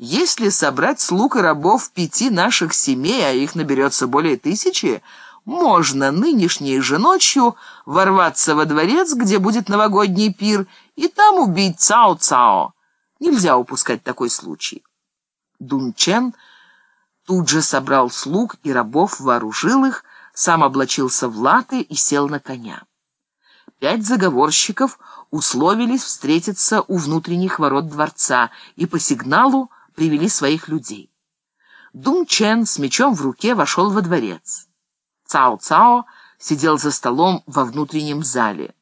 Если собрать слуг и рабов пяти наших семей, а их наберется более тысячи, можно нынешней же ночью ворваться во дворец, где будет новогодний пир, и там убить Цао-Цао. Нельзя упускать такой случай. Дун Чен тут же собрал слуг и рабов, вооружил их, сам облачился в латы и сел на коня. Пять заговорщиков условились встретиться у внутренних ворот дворца и по сигналу привели своих людей. Дун Чен с мечом в руке вошел во дворец. Цао-Цао сидел за столом во внутреннем зале.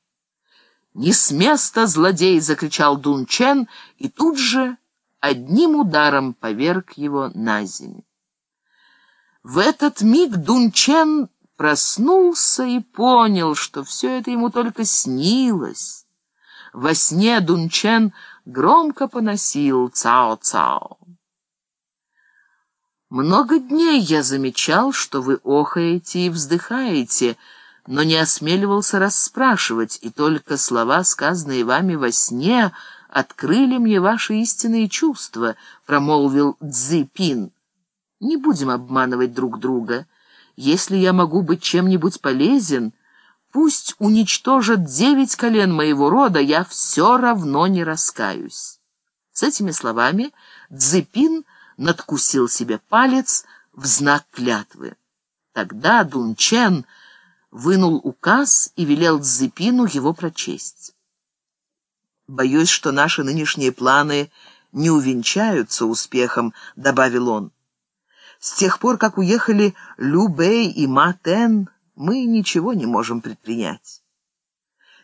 «Не с места, злодей!» — закричал Дун Чен и тут же одним ударом поверг его на землю. В этот миг Дун Чен проснулся и понял, что все это ему только снилось. Во сне Дун Чен громко поносил «Цао-Цао». Много дней я замечал, что вы охаете и вздыхаете, но не осмеливался расспрашивать, и только слова, сказанные вами во сне, открыли мне ваши истинные чувства, — промолвил Цзипин. Не будем обманывать друг друга. Если я могу быть чем-нибудь полезен, пусть уничтожат девять колен моего рода, я все равно не раскаюсь. С этими словами Цзипин — надкусил себе палец в знак клятвы. Тогда Дунчен вынул указ и велел Цзепину его прочесть. «Боюсь, что наши нынешние планы не увенчаются успехом», — добавил он. «С тех пор, как уехали Лю Бэй и Ма Тен, мы ничего не можем предпринять».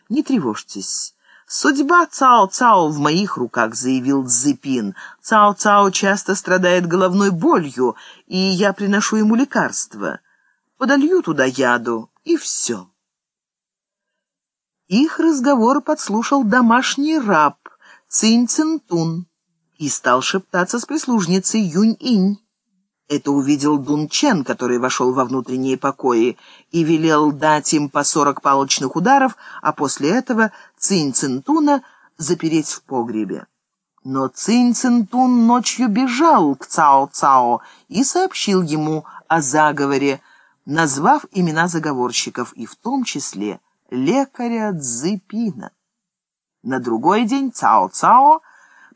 «Не тревожьтесь». «Судьба Цао-Цао в моих руках», — заявил Цзипин. «Цао-Цао часто страдает головной болью, и я приношу ему лекарство. Подолью туда яду, и все». Их разговор подслушал домашний раб Цинь Цинтун и стал шептаться с прислужницей Юнь-Инь. Это увидел Дун Чен, который вошел во внутренние покои, и велел дать им по сорок палочных ударов, а после этого Цинь Цинтуна запереть в погребе. Но Цинь Цинтун ночью бежал к Цао-Цао и сообщил ему о заговоре, назвав имена заговорщиков, и в том числе лекаря Цзыпина. На другой день Цао-Цао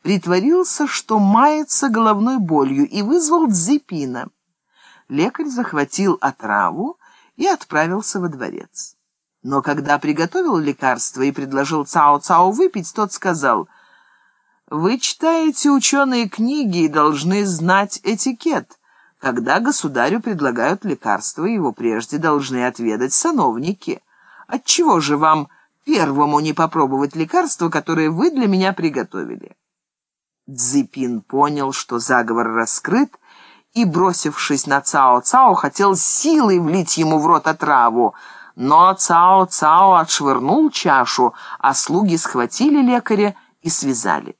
притворился, что мается головной болью, и вызвал Дзипина. Лекарь захватил отраву и отправился во дворец. Но когда приготовил лекарство и предложил Цао-Цао выпить, тот сказал, «Вы читаете ученые книги и должны знать этикет. Когда государю предлагают лекарство, его прежде должны отведать сановники. Отчего же вам первому не попробовать лекарство, которое вы для меня приготовили?» Цзипин понял, что заговор раскрыт, и, бросившись на Цао-Цао, хотел силой влить ему в рот отраву, но Цао-Цао отшвырнул чашу, а слуги схватили лекаря и связали.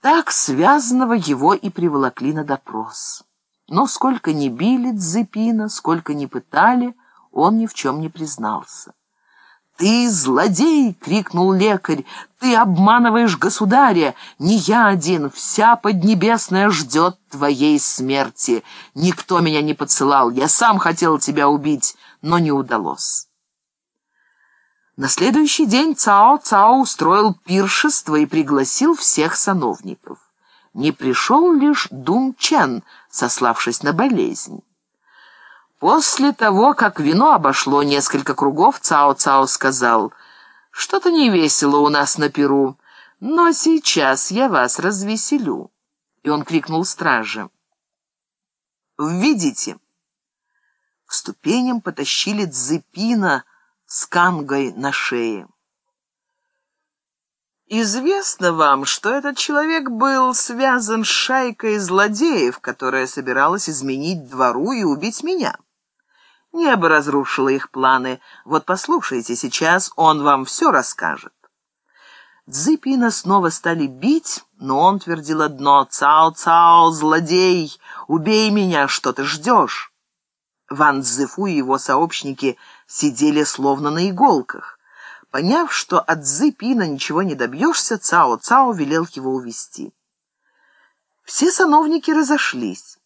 Так связанного его и приволокли на допрос. Но сколько ни били Цзипина, сколько ни пытали, он ни в чем не признался. «Ты злодей!» — крикнул лекарь. «Ты обманываешь государя! Не я один, вся Поднебесная ждет твоей смерти. Никто меня не подсылал, я сам хотел тебя убить, но не удалось». На следующий день Цао-Цао устроил пиршество и пригласил всех сановников. Не пришел лишь Дун Чен, сославшись на болезнь. После того, как вино обошло несколько кругов, Цао-Цао сказал, «Что-то не весело у нас на Перу, но сейчас я вас развеселю». И он крикнул страже, «Введите». К ступеням потащили Дзепина с кангой на шее. Известно вам, что этот человек был связан с шайкой злодеев, которая собиралась изменить двору и убить меня. Небо разрушило их планы. Вот послушайте, сейчас он вам все расскажет. Дзыпина снова стали бить, но он твердил одно «Цао-цао, злодей! Убей меня, что ты ждешь?» Ван Цзэфу и его сообщники сидели словно на иголках. Поняв, что от Цзыпина ничего не добьешься, Цао-цао велел его увести. Все сановники разошлись.